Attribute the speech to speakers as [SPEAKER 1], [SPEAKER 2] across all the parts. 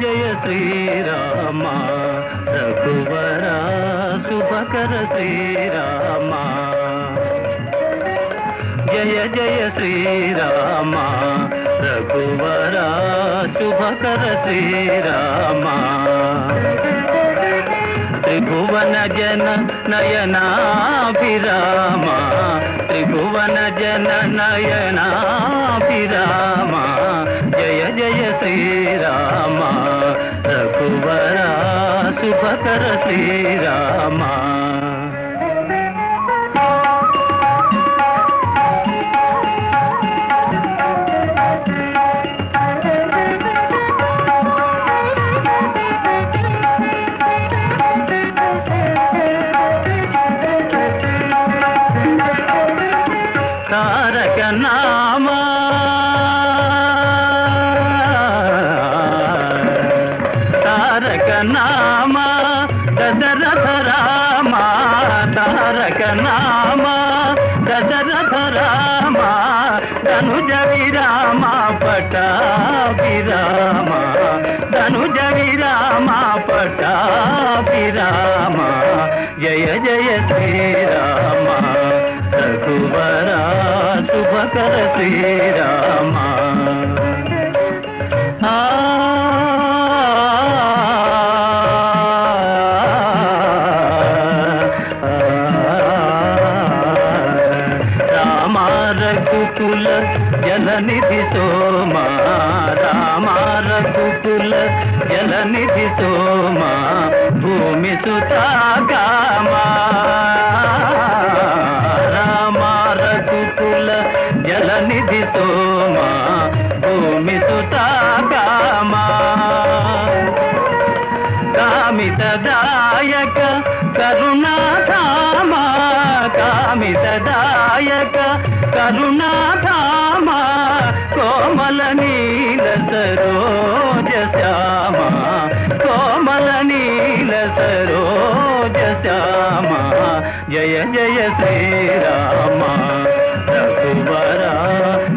[SPEAKER 1] జయ శ్రీరామ రఘువరా శుభకర శ్రీరామ జయ జయ శ్రీరామ రఘువరా శుభకర శ్రీరామ త్రిభువన జన నయనాభిరామ త్రిభువన జన నయనాభిరామ జయ జయ శ్రీరామ శుభకర శ్రీరామా. తారక నా తారక నామా దశరథ రామ ధనుజ విరామ పటాభిరామ ధనుజ విరామ పటాభిరామ జయ జయ శ్రీరామ రఘువరా శుభకర శ్రీరామా. రామారఘుకుల జలనిధి సోమా. రామారఘుకుల జలనిధి సోమా. భూమి సుతాగామా రామారఘుకుల జలనిధి సోమా. భూమి సుతాగామా కామితదాయక కరుణాధామ. కామితదాయక కరుణాధామ కోమల నీల సరోజ శ్యామ కోమల నీల సరోజ శ్యామ. జయ జయ శ్రీరామ రఘువరా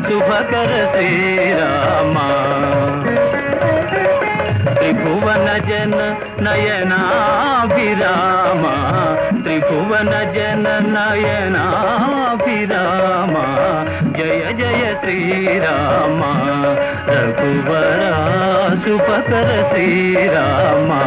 [SPEAKER 1] శుభకర శ్రీరామ. త్రిభువన జన నయనా విరామా. త్రిభువన జన నయనాభిరామ జయ జయ శ్రీరామ రఘువరా సుపకర శ్రీరామా.